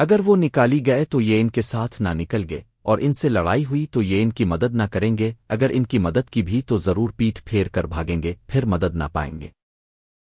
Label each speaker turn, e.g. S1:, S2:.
S1: اگر وہ نکالی گئے تو یہ ان کے ساتھ نہ نکل گئے، اور ان سے لڑائی ہوئی تو یہ ان کی مدد نہ کریں گے، اگر ان کی مدد کی بھی تو ضرور پیٹ پھیر کر بھاگیں گے، پھر مدد نہ پائیں گے۔